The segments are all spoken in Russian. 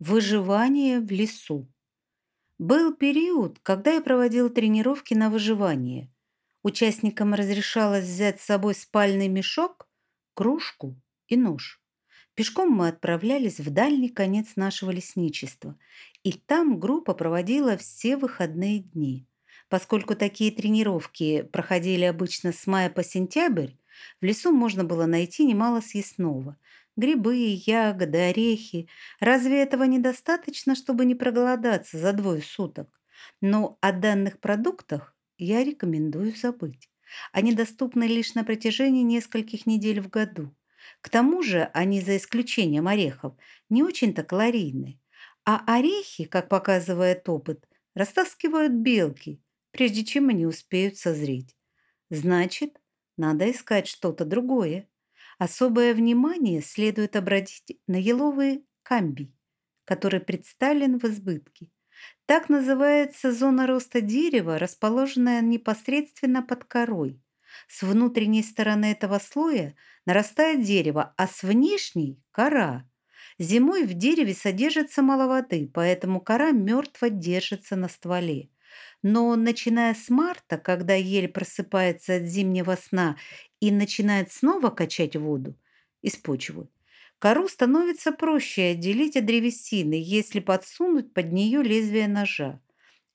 Выживание в лесу. Был период, когда я проводил тренировки на выживание. Участникам разрешалось взять с собой спальный мешок, кружку и нож. Пешком мы отправлялись в дальний конец нашего лесничества, и там группа проводила все выходные дни. Поскольку такие тренировки проходили обычно с мая по сентябрь, в лесу можно было найти немало съестного – Грибы, ягоды, орехи. Разве этого недостаточно, чтобы не проголодаться за двое суток? Но о данных продуктах я рекомендую забыть. Они доступны лишь на протяжении нескольких недель в году. К тому же они, за исключением орехов, не очень-то калорийны. А орехи, как показывает опыт, растаскивают белки, прежде чем они успеют созреть. Значит, надо искать что-то другое. Особое внимание следует обратить на еловый камбий, который представлен в избытке. Так называется зона роста дерева, расположенная непосредственно под корой. С внутренней стороны этого слоя нарастает дерево, а с внешней – кора. Зимой в дереве содержится мало воды, поэтому кора мертво держится на стволе. Но начиная с марта, когда ель просыпается от зимнего сна и начинает снова качать воду из почвы, кору становится проще отделить от древесины, если подсунуть под нее лезвие ножа.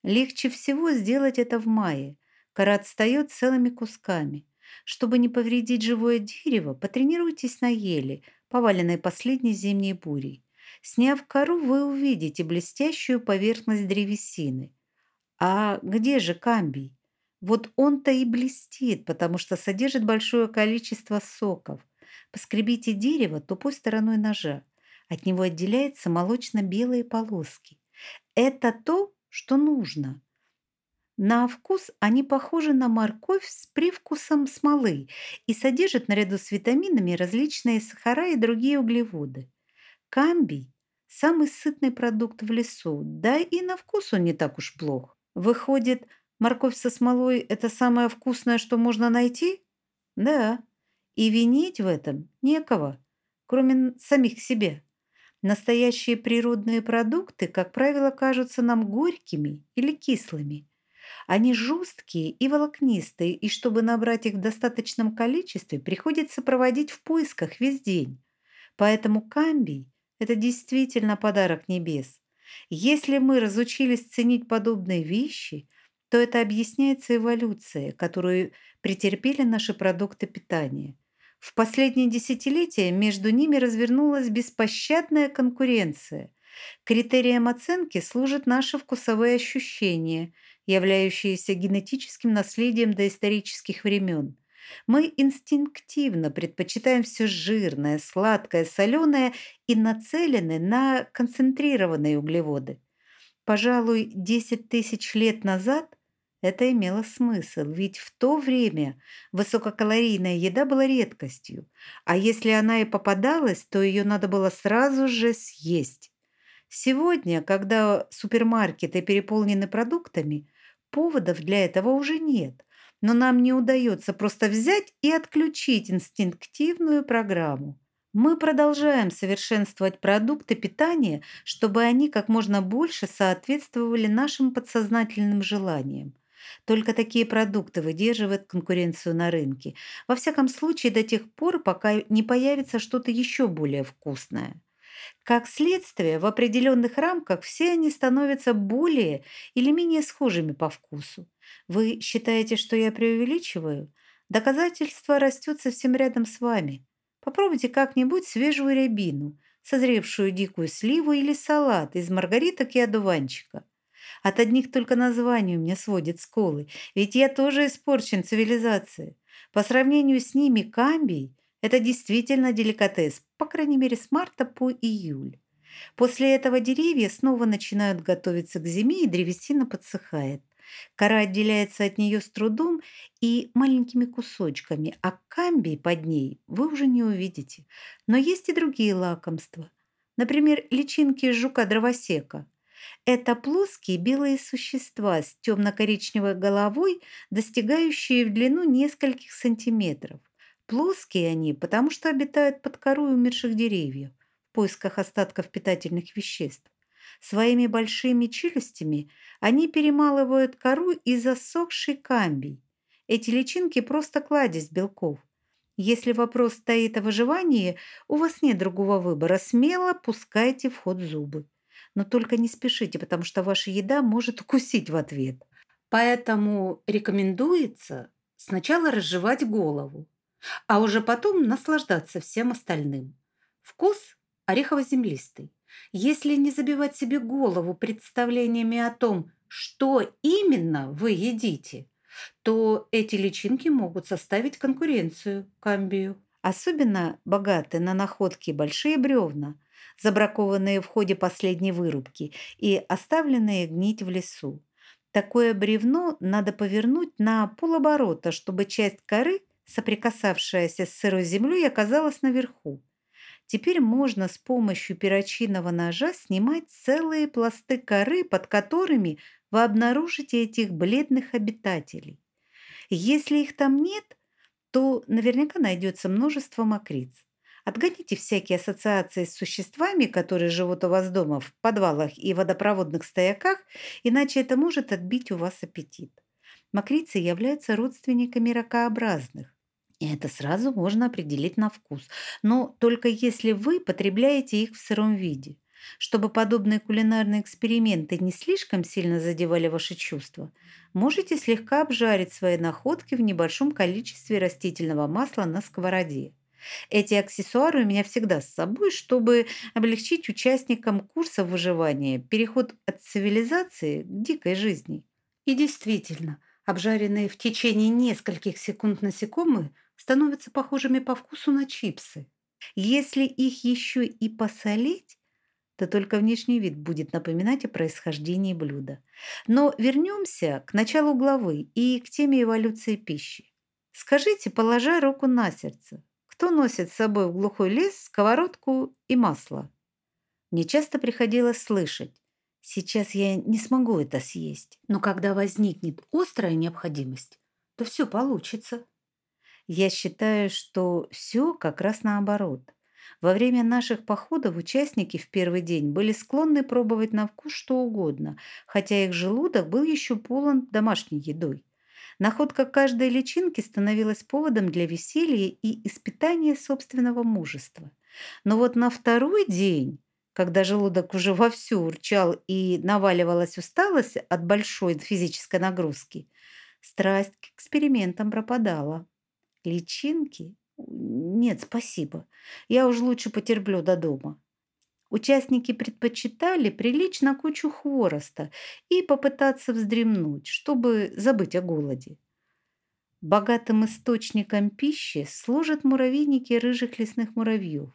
Легче всего сделать это в мае. Кора отстает целыми кусками. Чтобы не повредить живое дерево, потренируйтесь на еле, поваленной последней зимней бурей. Сняв кору, вы увидите блестящую поверхность древесины. А где же камбий? Вот он-то и блестит, потому что содержит большое количество соков. Поскребите дерево тупой стороной ножа. От него отделяются молочно-белые полоски. Это то, что нужно. На вкус они похожи на морковь с привкусом смолы и содержат наряду с витаминами различные сахара и другие углеводы. Камбий – самый сытный продукт в лесу, да и на вкус он не так уж плох. Выходит, Морковь со смолой – это самое вкусное, что можно найти? Да. И винить в этом некого, кроме самих себя. Настоящие природные продукты, как правило, кажутся нам горькими или кислыми. Они жесткие и волокнистые, и чтобы набрать их в достаточном количестве, приходится проводить в поисках весь день. Поэтому камбий – это действительно подарок небес. Если мы разучились ценить подобные вещи – то это объясняется эволюцией, которую претерпели наши продукты питания. В последние десятилетия между ними развернулась беспощадная конкуренция. Критерием оценки служат наши вкусовые ощущения, являющиеся генетическим наследием доисторических времен. Мы инстинктивно предпочитаем все жирное, сладкое, соленое и нацелены на концентрированные углеводы. Пожалуй, 10 тысяч лет назад это имело смысл, ведь в то время высококалорийная еда была редкостью, а если она и попадалась, то ее надо было сразу же съесть. Сегодня, когда супермаркеты переполнены продуктами, поводов для этого уже нет, но нам не удается просто взять и отключить инстинктивную программу. Мы продолжаем совершенствовать продукты питания, чтобы они как можно больше соответствовали нашим подсознательным желаниям. Только такие продукты выдерживают конкуренцию на рынке. Во всяком случае, до тех пор, пока не появится что-то еще более вкусное. Как следствие, в определенных рамках все они становятся более или менее схожими по вкусу. Вы считаете, что я преувеличиваю? Доказательство растет совсем рядом с вами. Попробуйте как-нибудь свежую рябину, созревшую дикую сливу или салат из маргариток и одуванчика. От одних только названий у меня сводит сколы, ведь я тоже испорчен цивилизацией. По сравнению с ними камбий – это действительно деликатес, по крайней мере с марта по июль. После этого деревья снова начинают готовиться к зиме, и древесина подсыхает. Кора отделяется от нее с трудом и маленькими кусочками, а камбий под ней вы уже не увидите. Но есть и другие лакомства. Например, личинки жука-дровосека. Это плоские белые существа с темно-коричневой головой, достигающие в длину нескольких сантиметров. Плоские они, потому что обитают под корой умерших деревьев в поисках остатков питательных веществ. Своими большими челюстями они перемалывают кору и засохший камбий. Эти личинки просто кладезь белков. Если вопрос стоит о выживании, у вас нет другого выбора. Смело пускайте в ход зубы. Но только не спешите, потому что ваша еда может укусить в ответ. Поэтому рекомендуется сначала разжевать голову, а уже потом наслаждаться всем остальным. Вкус орехово-землистый. Если не забивать себе голову представлениями о том, что именно вы едите, то эти личинки могут составить конкуренцию камбию. Особенно богаты на находки большие бревна, забракованные в ходе последней вырубки и оставленные гнить в лесу. Такое бревно надо повернуть на полоборота, чтобы часть коры, соприкасавшаяся с сырой землей, оказалась наверху. Теперь можно с помощью перочинного ножа снимать целые пласты коры, под которыми вы обнаружите этих бледных обитателей. Если их там нет, то наверняка найдется множество мокриц. Отгоните всякие ассоциации с существами, которые живут у вас дома в подвалах и водопроводных стояках, иначе это может отбить у вас аппетит. Мокрицы являются родственниками ракообразных. Это сразу можно определить на вкус, но только если вы потребляете их в сыром виде. Чтобы подобные кулинарные эксперименты не слишком сильно задевали ваши чувства, можете слегка обжарить свои находки в небольшом количестве растительного масла на сковороде. Эти аксессуары у меня всегда с собой, чтобы облегчить участникам курса выживания переход от цивилизации к дикой жизни. И действительно, обжаренные в течение нескольких секунд насекомые – становятся похожими по вкусу на чипсы. Если их еще и посолить, то только внешний вид будет напоминать о происхождении блюда. Но вернемся к началу главы и к теме эволюции пищи. Скажите, положа руку на сердце, кто носит с собой в глухой лес сковородку и масло? Мне часто приходилось слышать, сейчас я не смогу это съесть, но когда возникнет острая необходимость, то все получится. Я считаю, что все как раз наоборот. Во время наших походов участники в первый день были склонны пробовать на вкус что угодно, хотя их желудок был еще полон домашней едой. Находка каждой личинки становилась поводом для веселья и испытания собственного мужества. Но вот на второй день, когда желудок уже вовсю урчал и наваливалась усталость от большой физической нагрузки, страсть к экспериментам пропадала. Личинки? Нет, спасибо. Я уж лучше потерплю до дома. Участники предпочитали прилечь на кучу хвороста и попытаться вздремнуть, чтобы забыть о голоде. Богатым источником пищи служат муравейники рыжих лесных муравьев.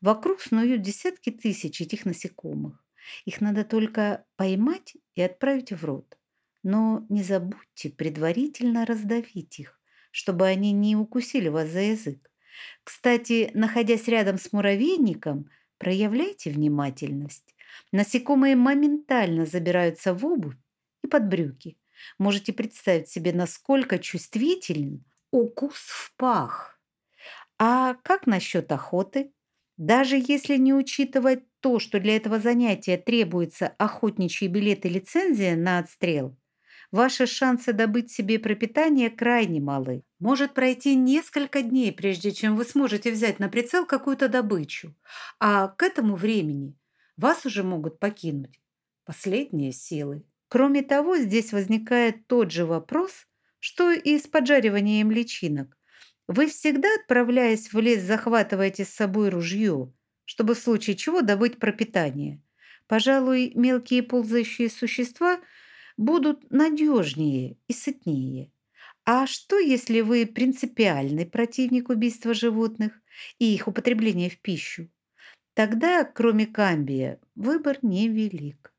Вокруг снуют десятки тысяч этих насекомых. Их надо только поймать и отправить в рот. Но не забудьте предварительно раздавить их, чтобы они не укусили вас за язык. Кстати, находясь рядом с муравейником, проявляйте внимательность. Насекомые моментально забираются в обувь и под брюки. Можете представить себе, насколько чувствителен укус в пах. А как насчет охоты? Даже если не учитывать то, что для этого занятия требуется охотничий билет и лицензия на отстрел, Ваши шансы добыть себе пропитание крайне малы. Может пройти несколько дней, прежде чем вы сможете взять на прицел какую-то добычу. А к этому времени вас уже могут покинуть последние силы. Кроме того, здесь возникает тот же вопрос, что и с поджариванием личинок. Вы всегда, отправляясь в лес, захватываете с собой ружье, чтобы в случае чего добыть пропитание. Пожалуй, мелкие ползающие существа – будут надежнее и сытнее. А что, если вы принципиальный противник убийства животных и их употребления в пищу? Тогда, кроме камбия, выбор невелик.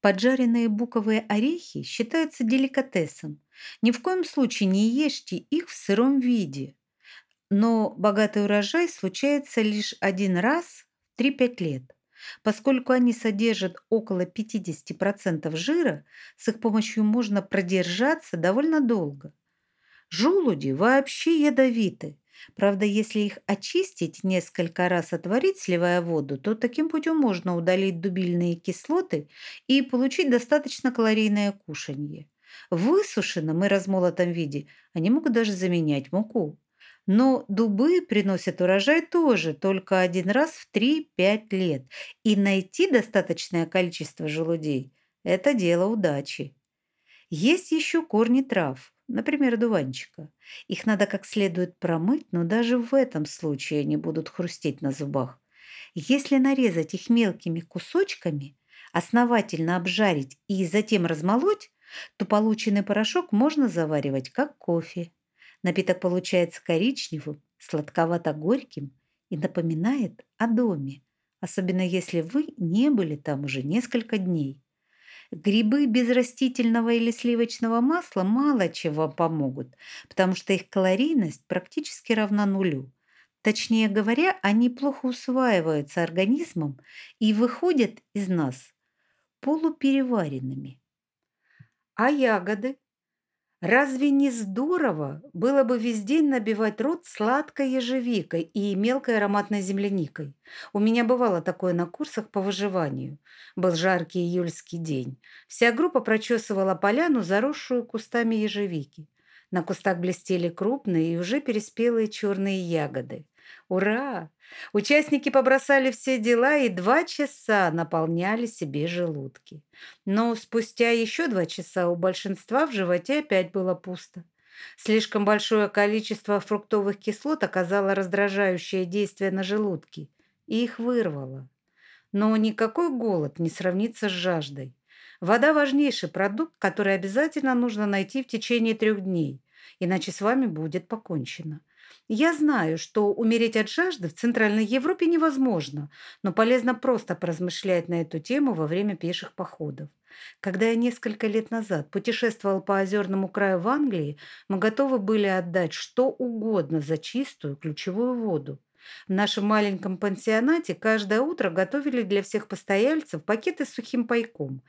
Поджаренные буковые орехи считаются деликатесом. Ни в коем случае не ешьте их в сыром виде. Но богатый урожай случается лишь один раз в 3-5 лет. Поскольку они содержат около 50% жира, с их помощью можно продержаться довольно долго. Желуди вообще ядовиты. Правда, если их очистить, несколько раз отварить, сливая воду, то таким путем можно удалить дубильные кислоты и получить достаточно калорийное кушанье. В высушенном и размолотом виде они могут даже заменять муку. Но дубы приносят урожай тоже только один раз в 3-5 лет. И найти достаточное количество желудей – это дело удачи. Есть еще корни трав, например, дуванчика. Их надо как следует промыть, но даже в этом случае они будут хрустеть на зубах. Если нарезать их мелкими кусочками, основательно обжарить и затем размолоть, то полученный порошок можно заваривать как кофе. Напиток получается коричневым, сладковато-горьким и напоминает о доме, особенно если вы не были там уже несколько дней. Грибы без растительного или сливочного масла мало вам помогут, потому что их калорийность практически равна нулю. Точнее говоря, они плохо усваиваются организмом и выходят из нас полупереваренными. А ягоды? Разве не здорово было бы весь день набивать рот сладкой ежевикой и мелкой ароматной земляникой? У меня бывало такое на курсах по выживанию. Был жаркий июльский день. Вся группа прочесывала поляну, заросшую кустами ежевики. На кустах блестели крупные и уже переспелые черные ягоды. Ура! Участники побросали все дела и два часа наполняли себе желудки. Но спустя еще два часа у большинства в животе опять было пусто. Слишком большое количество фруктовых кислот оказало раздражающее действие на желудки, и их вырвало. Но никакой голод не сравнится с жаждой. Вода – важнейший продукт, который обязательно нужно найти в течение трех дней, иначе с вами будет покончено. Я знаю, что умереть от жажды в Центральной Европе невозможно, но полезно просто поразмышлять на эту тему во время пеших походов. Когда я несколько лет назад путешествовал по озерному краю в Англии, мы готовы были отдать что угодно за чистую ключевую воду. В нашем маленьком пансионате каждое утро готовили для всех постояльцев пакеты с сухим пайком.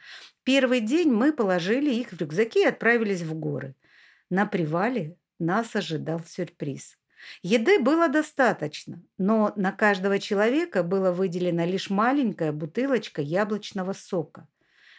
Первый день мы положили их в рюкзаки и отправились в горы. На привале нас ожидал сюрприз. Еды было достаточно, но на каждого человека было выделена лишь маленькая бутылочка яблочного сока.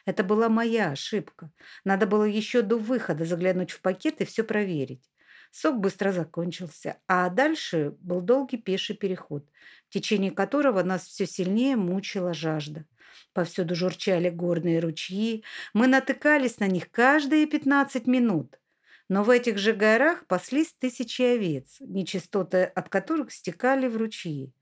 Это была моя ошибка. Надо было еще до выхода заглянуть в пакет и все проверить. Сок быстро закончился, а дальше был долгий пеший переход, в течение которого нас все сильнее мучила жажда. Повсюду журчали горные ручьи, мы натыкались на них каждые 15 минут. Но в этих же горах паслись тысячи овец, нечистоты от которых стекали в ручьи.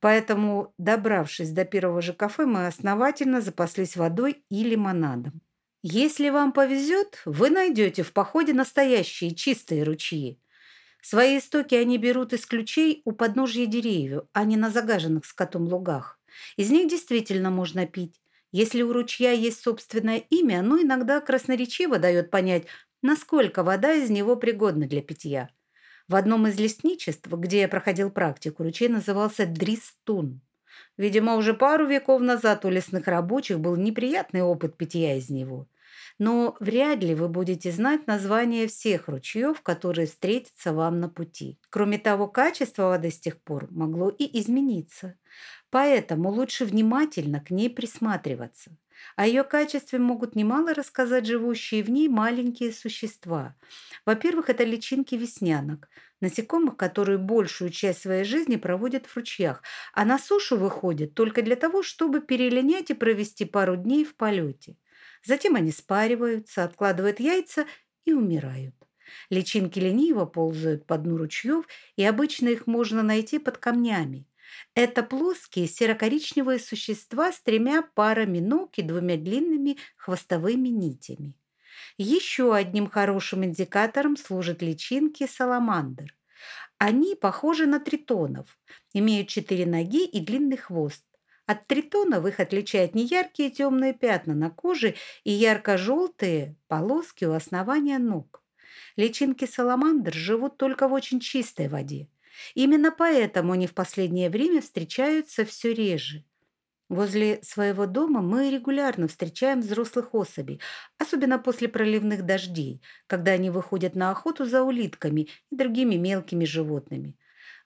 Поэтому, добравшись до первого же кафе, мы основательно запаслись водой и лимонадом. Если вам повезет, вы найдете в походе настоящие чистые ручьи. Свои истоки они берут из ключей у подножья деревьев, а не на загаженных скотом лугах. Из них действительно можно пить. Если у ручья есть собственное имя, оно иногда красноречиво дает понять, насколько вода из него пригодна для питья. В одном из лесничеств, где я проходил практику, ручей назывался Дристун. Видимо, уже пару веков назад у лесных рабочих был неприятный опыт питья из него. Но вряд ли вы будете знать название всех ручьев, которые встретятся вам на пути. Кроме того, качество воды с тех пор могло и измениться. Поэтому лучше внимательно к ней присматриваться. О ее качестве могут немало рассказать живущие в ней маленькие существа. Во-первых, это личинки веснянок, насекомых, которые большую часть своей жизни проводят в ручьях, а на сушу выходят только для того, чтобы перелинять и провести пару дней в полете. Затем они спариваются, откладывают яйца и умирают. Личинки лениво ползают по дну ручьев, и обычно их можно найти под камнями. Это плоские серо-коричневые существа с тремя парами ног и двумя длинными хвостовыми нитями. Еще одним хорошим индикатором служат личинки саламандр. Они похожи на тритонов, имеют четыре ноги и длинный хвост. От тритонов их отличают неяркие темные пятна на коже и ярко-желтые полоски у основания ног. Личинки саламандр живут только в очень чистой воде. Именно поэтому они в последнее время встречаются все реже. Возле своего дома мы регулярно встречаем взрослых особей, особенно после проливных дождей, когда они выходят на охоту за улитками и другими мелкими животными.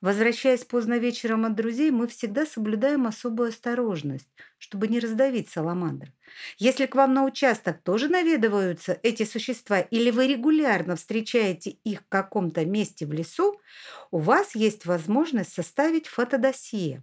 Возвращаясь поздно вечером от друзей, мы всегда соблюдаем особую осторожность, чтобы не раздавить саламандр. Если к вам на участок тоже наведываются эти существа, или вы регулярно встречаете их в каком-то месте в лесу, у вас есть возможность составить фотодосье.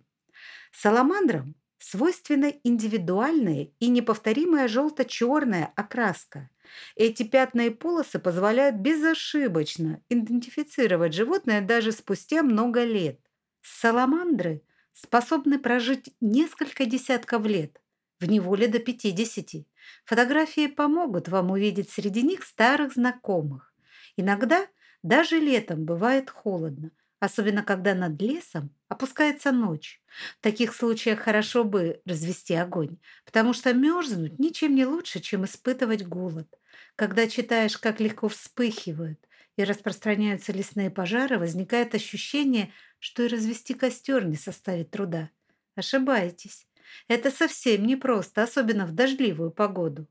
Саламандрам свойственна индивидуальная и неповторимая желто-черная окраска. Эти пятна и полосы позволяют безошибочно идентифицировать животное даже спустя много лет. Саламандры способны прожить несколько десятков лет, в неволе до 50. Фотографии помогут вам увидеть среди них старых знакомых. Иногда даже летом бывает холодно, особенно когда над лесом опускается ночь. В таких случаях хорошо бы развести огонь, потому что мерзнуть ничем не лучше, чем испытывать голод. Когда читаешь, как легко вспыхивают и распространяются лесные пожары, возникает ощущение, что и развести костер не составит труда. Ошибаетесь. Это совсем непросто, особенно в дождливую погоду.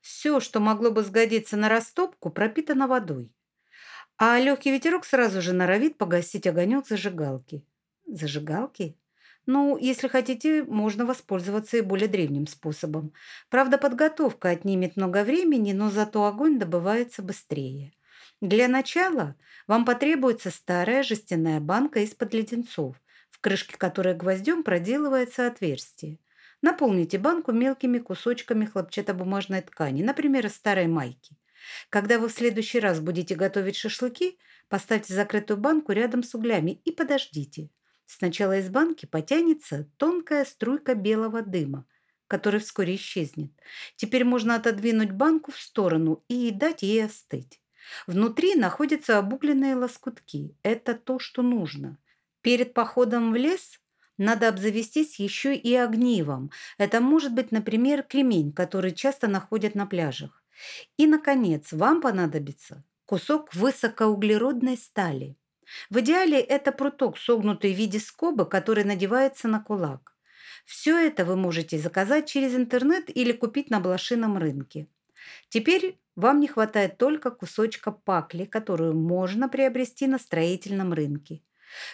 Все, что могло бы сгодиться на растопку, пропитано водой. А легкий ветерок сразу же норовит погасить огонек зажигалки. Зажигалки? Ну, если хотите, можно воспользоваться и более древним способом. Правда, подготовка отнимет много времени, но зато огонь добывается быстрее. Для начала вам потребуется старая жестяная банка из-под леденцов, в крышке которой гвоздем проделывается отверстие. Наполните банку мелкими кусочками хлопчатобумажной ткани, например, старой майки. Когда вы в следующий раз будете готовить шашлыки, поставьте закрытую банку рядом с углями и подождите. Сначала из банки потянется тонкая струйка белого дыма, который вскоре исчезнет. Теперь можно отодвинуть банку в сторону и дать ей остыть. Внутри находятся обугленные лоскутки. Это то, что нужно. Перед походом в лес надо обзавестись еще и огнивом. Это может быть, например, кремень, который часто находят на пляжах. И, наконец, вам понадобится кусок высокоуглеродной стали. В идеале это пруток, согнутый в виде скобы, который надевается на кулак. Все это вы можете заказать через интернет или купить на блошином рынке. Теперь вам не хватает только кусочка пакли, которую можно приобрести на строительном рынке.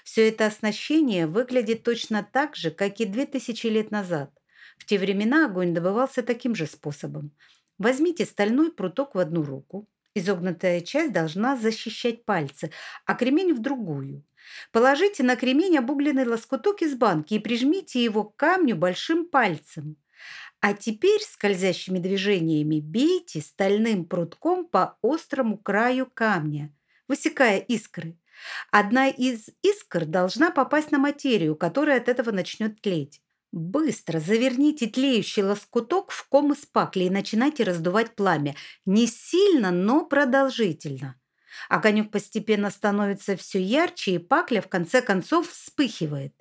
Все это оснащение выглядит точно так же, как и 2000 лет назад. В те времена огонь добывался таким же способом. Возьмите стальной пруток в одну руку. Изогнутая часть должна защищать пальцы, а кремень в другую. Положите на кремень обугленный лоскуток из банки и прижмите его к камню большим пальцем. А теперь скользящими движениями бейте стальным прутком по острому краю камня, высекая искры. Одна из искр должна попасть на материю, которая от этого начнет тлеть. Быстро заверните тлеющий лоскуток в ком из пакли и начинайте раздувать пламя. Не сильно, но продолжительно. Огонек постепенно становится все ярче, и пакля в конце концов вспыхивает.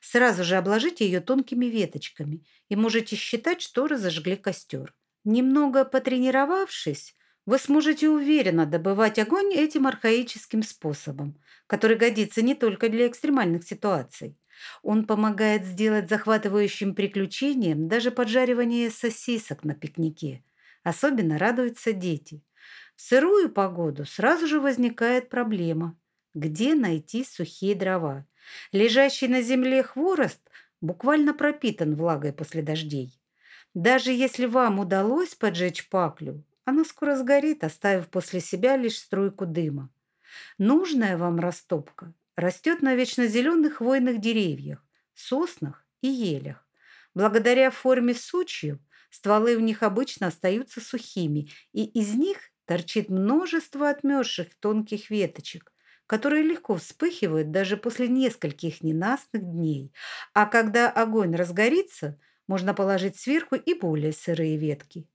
Сразу же обложите ее тонкими веточками и можете считать, что разожгли костер. Немного потренировавшись, вы сможете уверенно добывать огонь этим архаическим способом, который годится не только для экстремальных ситуаций. Он помогает сделать захватывающим приключением даже поджаривание сосисок на пикнике. Особенно радуются дети. В сырую погоду сразу же возникает проблема. Где найти сухие дрова? Лежащий на земле хворост буквально пропитан влагой после дождей. Даже если вам удалось поджечь паклю, она скоро сгорит, оставив после себя лишь струйку дыма. Нужная вам растопка растет на вечно зеленых хвойных деревьях, соснах и елях. Благодаря форме сучьев стволы в них обычно остаются сухими, и из них торчит множество отмерзших тонких веточек, которые легко вспыхивают даже после нескольких ненастных дней. А когда огонь разгорится, можно положить сверху и более сырые ветки.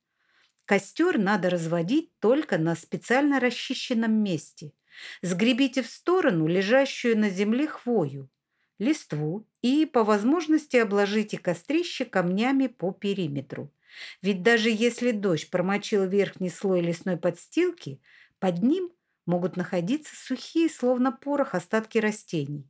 Костер надо разводить только на специально расчищенном месте – Сгребите в сторону лежащую на земле хвою, листву и, по возможности, обложите кострище камнями по периметру. Ведь даже если дождь промочил верхний слой лесной подстилки, под ним могут находиться сухие, словно порох, остатки растений.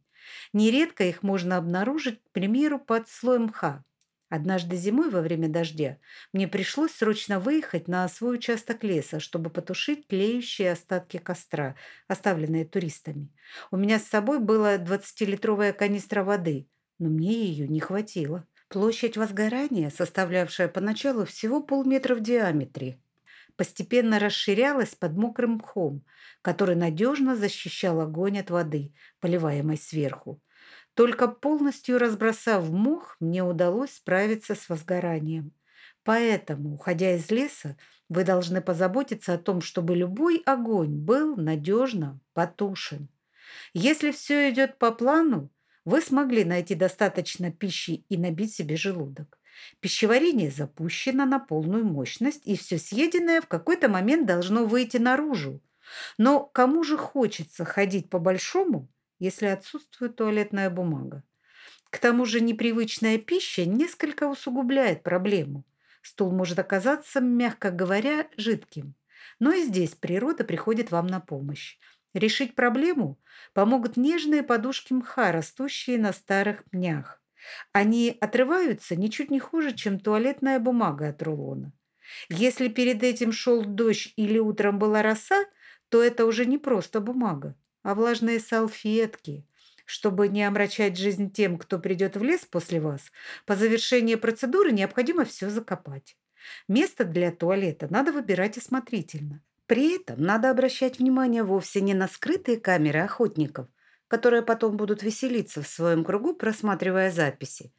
Нередко их можно обнаружить, к примеру, под слоем мха. Однажды зимой во время дождя мне пришлось срочно выехать на свой участок леса, чтобы потушить тлеющие остатки костра, оставленные туристами. У меня с собой была 20-литровая канистра воды, но мне ее не хватило. Площадь возгорания, составлявшая поначалу всего полметра в диаметре, постепенно расширялась под мокрым мхом, который надежно защищал огонь от воды, поливаемой сверху. Только полностью разбросав мох, мне удалось справиться с возгоранием. Поэтому, уходя из леса, вы должны позаботиться о том, чтобы любой огонь был надежно потушен. Если все идет по плану, вы смогли найти достаточно пищи и набить себе желудок. Пищеварение запущено на полную мощность, и все съеденное в какой-то момент должно выйти наружу. Но кому же хочется ходить по-большому, если отсутствует туалетная бумага? К тому же непривычная пища несколько усугубляет проблему. Стул может оказаться, мягко говоря, жидким. Но и здесь природа приходит вам на помощь. Решить проблему помогут нежные подушки мха, растущие на старых пнях. Они отрываются ничуть не хуже, чем туалетная бумага от рулона. Если перед этим шел дождь или утром была роса, то это уже не просто бумага, а влажные салфетки. Чтобы не омрачать жизнь тем, кто придет в лес после вас, по завершении процедуры необходимо все закопать. Место для туалета надо выбирать осмотрительно. При этом надо обращать внимание вовсе не на скрытые камеры охотников, которые потом будут веселиться в своем кругу, просматривая записи,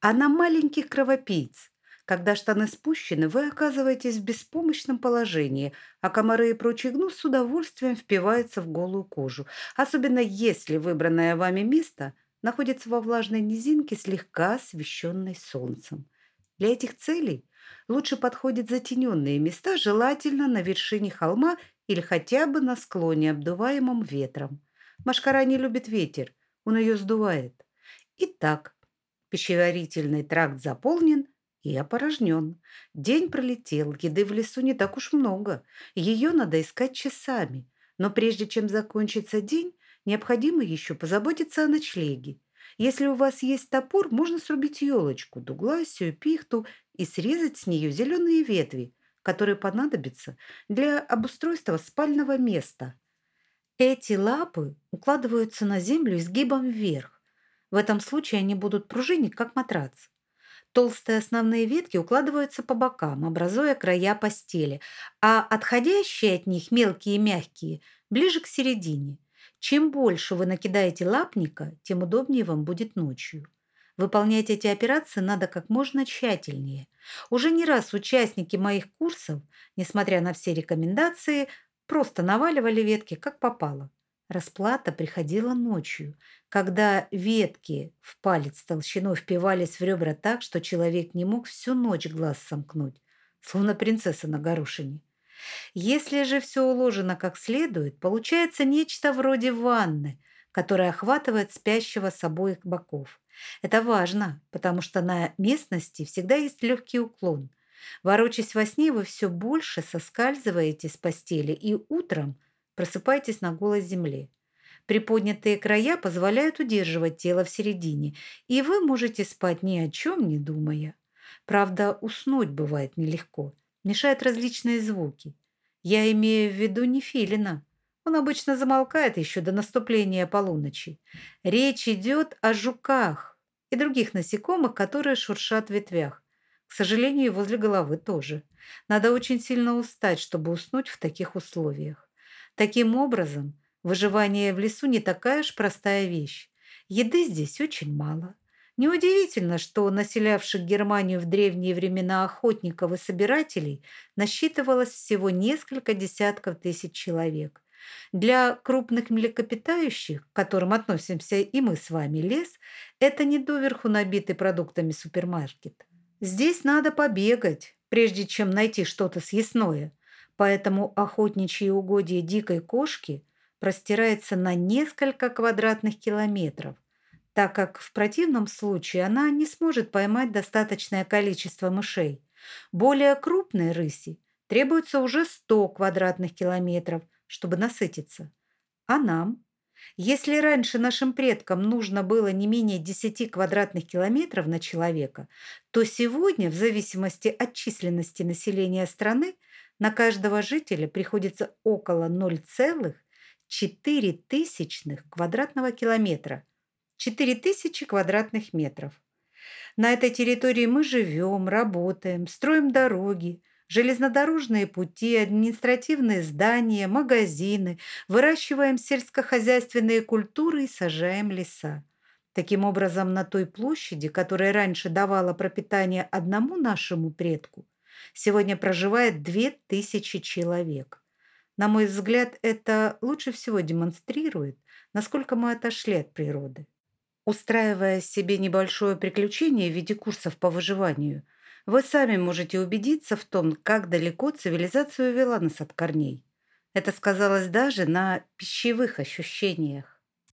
а на маленьких кровопийц. Когда штаны спущены, вы оказываетесь в беспомощном положении, а комары и прочий гнус с удовольствием впиваются в голую кожу, особенно если выбранное вами место находится во влажной низинке, слегка освещенной солнцем. Для этих целей лучше подходят затененные места, желательно на вершине холма или хотя бы на склоне, обдуваемом ветром. Машкара не любит ветер, он ее сдувает. Итак, пищеварительный тракт заполнен и опорожнен. День пролетел, еды в лесу не так уж много. Ее надо искать часами. Но прежде чем закончится день, необходимо еще позаботиться о ночлеге. Если у вас есть топор, можно срубить елочку, дугласию, пихту и срезать с нее зеленые ветви, которые понадобятся для обустройства спального места. Эти лапы укладываются на землю изгибом вверх. В этом случае они будут пружинить, как матрац. Толстые основные ветки укладываются по бокам, образуя края постели, а отходящие от них мелкие и мягкие ближе к середине – чем больше вы накидаете лапника, тем удобнее вам будет ночью. Выполнять эти операции надо как можно тщательнее. Уже не раз участники моих курсов, несмотря на все рекомендации, просто наваливали ветки как попало. Расплата приходила ночью, когда ветки в палец толщиной впивались в ребра так, что человек не мог всю ночь глаз сомкнуть, словно принцесса на горошине. Если же все уложено как следует, получается нечто вроде ванны, которая охватывает спящего с обоих боков. Это важно, потому что на местности всегда есть легкий уклон. Ворочаясь во сне, вы все больше соскальзываете с постели и утром просыпаетесь на голой земле. Приподнятые края позволяют удерживать тело в середине, и вы можете спать ни о чем не думая. Правда, уснуть бывает нелегко – мешают различные звуки. Я имею в виду не филина. Он обычно замолкает еще до наступления полуночи. Речь идет о жуках и других насекомых, которые шуршат в ветвях. К сожалению, возле головы тоже. Надо очень сильно устать, чтобы уснуть в таких условиях. Таким образом, выживание в лесу не такая уж простая вещь. Еды здесь очень мало. Неудивительно, что населявших Германию в древние времена охотников и собирателей насчитывалось всего несколько десятков тысяч человек. Для крупных млекопитающих, к которым относимся и мы с вами, лес – это не доверху набитый продуктами супермаркет. Здесь надо побегать, прежде чем найти что-то съестное. Поэтому охотничьи угодья дикой кошки простирается на несколько квадратных километров – так как в противном случае она не сможет поймать достаточное количество мышей. Более крупной рыси требуется уже 100 квадратных километров, чтобы насытиться. А нам? Если раньше нашим предкам нужно было не менее 10 квадратных километров на человека, то сегодня, в зависимости от численности населения страны, на каждого жителя приходится около 0,4 тысячных квадратного километра. 4 тысячи квадратных метров. На этой территории мы живем, работаем, строим дороги, железнодорожные пути, административные здания, магазины, выращиваем сельскохозяйственные культуры и сажаем леса. Таким образом, на той площади, которая раньше давала пропитание одному нашему предку, сегодня проживает две тысячи человек. На мой взгляд, это лучше всего демонстрирует, насколько мы отошли от природы. Устраивая себе небольшое приключение в виде курсов по выживанию – вы сами можете убедиться в том, как далеко цивилизация увела нас от корней. Это сказалось даже на пищевых ощущениях.